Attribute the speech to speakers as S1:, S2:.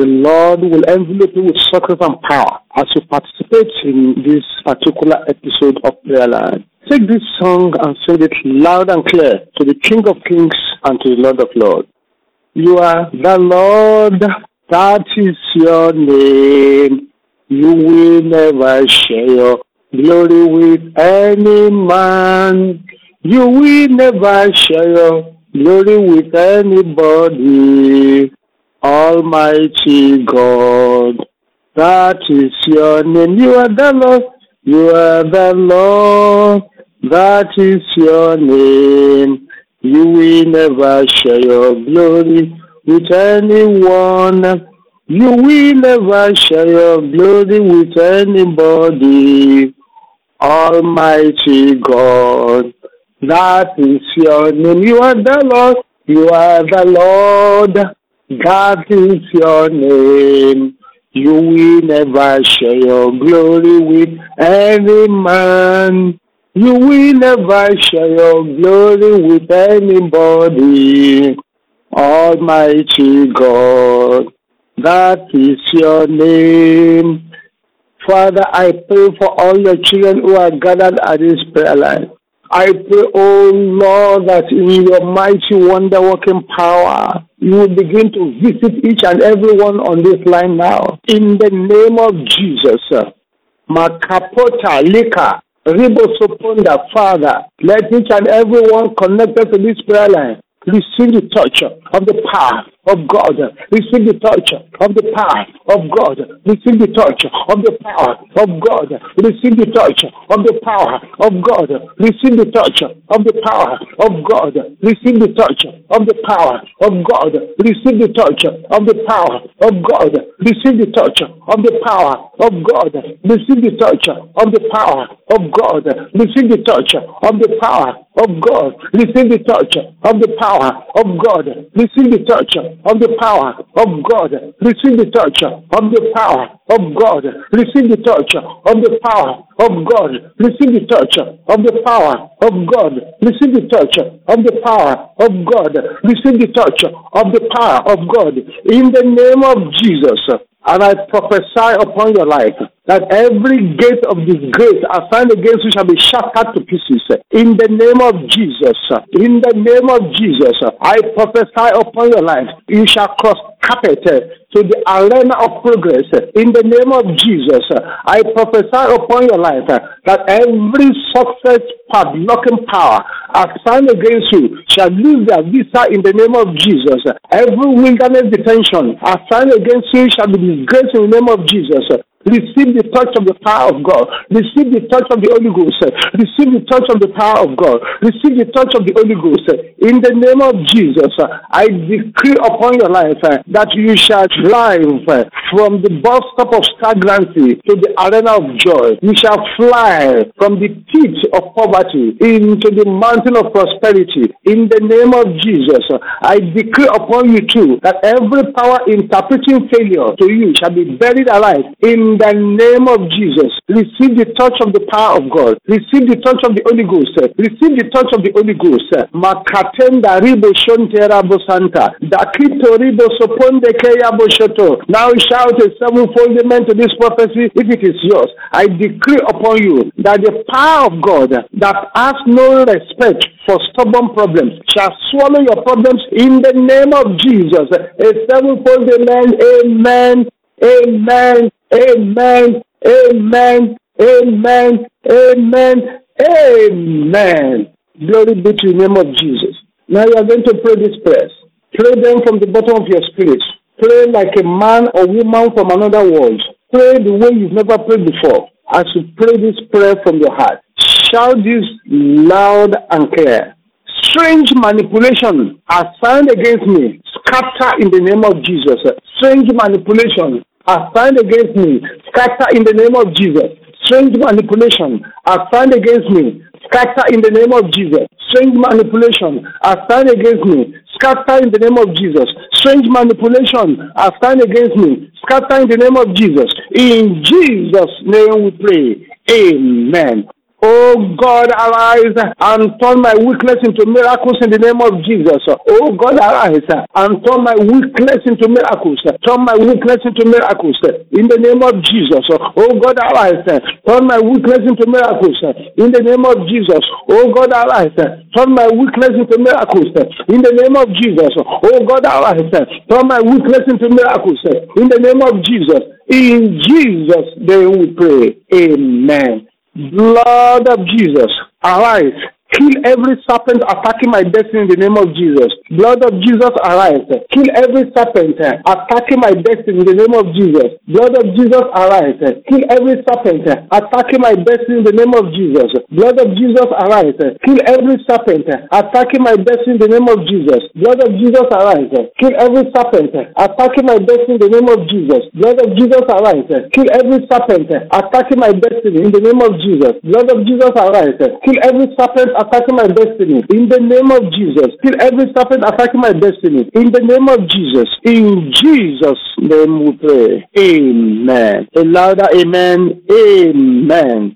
S1: the Lord will envelop you with success and power as you participate in this particular episode of Prayer Line. Take this song and sing it loud and clear to the King of Kings and to the Lord of Lords. You are the Lord, that is your name. You will never share your glory with any man. You will never share your glory with anybody. Almighty God, that is your name. You are the Lord. You are the Lord. That is your name. You will never share your glory with anyone. You will never share your glory with anybody. Almighty God, that is your name. You are the Lord. You are the Lord. That is your name. You will never share your glory with any man. You will never share your glory with anybody. Almighty God, that is your name. Father, I pray for all your children who are gathered at this prayer line. I pray, oh Lord, that in your mighty wonder working power, you will begin to visit each and every one on this line now. In the name of Jesus. Makapota Lika Ribosoponda, Father, let each and every one connected to this prayer line receive the touch of the power of God. Receive the touch of the power of God. Receive the touch of the power of God. Receive the touch of the power of God. Receive the touch of the power of God. Receive the touch of the power of God. Receive the touch of the power of God. Receive the touch of the power of God. Receive the touch of the power of God. Receive the touch of the power of God. Receive the touch of the power of God. Receive the touch of the power of God. Receive the touch of the power of God. Receive the touch of the power of God. Receive the touch of the power of God. Receive the touch of the power of God. Receive the touch of the power of God. In the name of Jesus. And I prophesy upon your life that every gate of disgrace assigned against you shall be shattered to pieces. In the name of Jesus, in the name of Jesus, I prophesy upon your life, you shall cross carpet to the arena of progress. In the name of Jesus, I prophesy upon your life that every success padlocking power assigned against you shall lose their visa in the name of Jesus. Every wilderness detention assigned against you shall be disgraced in the name of Jesus. Receive the touch of the power of God. Receive the touch of the Holy Ghost. Receive the touch of the power of God. Receive the touch of the Holy Ghost. In the name of Jesus, I decree upon your life eh, that you shall drive eh, from the bus stop of stagnancy to the arena of joy. You shall fly from the pit of poverty into the mountain of prosperity. In the name of Jesus, I decree upon you too that every power interpreting failure to you shall be buried alive. In the name of Jesus, receive the touch of the power of God. Receive the touch of the Holy Ghost. Receive the touch of the Holy Ghost. Makatenda ribo shontera bosanta. Dakito ribo keya boshoto. Now shout a sevenfold amen to this prophecy if it is yours. I decree upon you that the power of God that has no respect for stubborn problems shall swallow your problems in the name of Jesus. A sevenfold amen, amen, amen, amen, amen, amen, amen, amen. Glory be to the name of Jesus. Now you are going to pray these prayers. Pray them from the bottom of your spirit. Pray like a man or woman from another world. Pray the way you've never prayed before. As you pray this prayer from your heart, shout this loud and clear. Strange manipulation assigned against me, scatter in the name of Jesus. Strange manipulation assigned against me, scatter in the name of Jesus. Strange manipulation assigned against me, scatter in the name of Jesus. Strange manipulation assigned against me, scatter in the name of Jesus. Strange manipulation assigned against me, scatter in the name of Jesus. In Jesus' name we pray. Amen. Oh God, arise and turn my weakness into miracles in the name of Jesus. Oh God, arise and turn my weakness into miracles. Turn my weakness into miracles in the name of Jesus. Oh God, arise. Turn my weakness into miracles in the name of Jesus. Oh God, arise. Turn my weakness into miracles in the name of Jesus. Oh God, arise. Turn my weakness into miracles in the name of Jesus. In Jesus' name we pray. Amen. Blood of Jesus, arise Kill every serpent attacking my destiny in the name of Jesus. Blood of Jesus, arise. Kill every serpent eh, attacking my destiny in the name of Jesus. Blood of Jesus, arise. Kill every serpent eh, attacking my destiny in the name of Jesus. Blood of Jesus, arise. Kill every serpent eh, attacking my destiny in the name of Jesus. Blood of Jesus, arise. Kill every serpent attacking my destiny in the name of Jesus. Blood of Jesus, arise. Kill every serpent attacking my destiny in the name of Jesus. Blood of Jesus, arise. Kill every serpent attacking my destiny. In the name of Jesus. Kill every serpent attacking my destiny. In the name of Jesus. In Jesus' name we pray. Amen. A louder amen. Amen.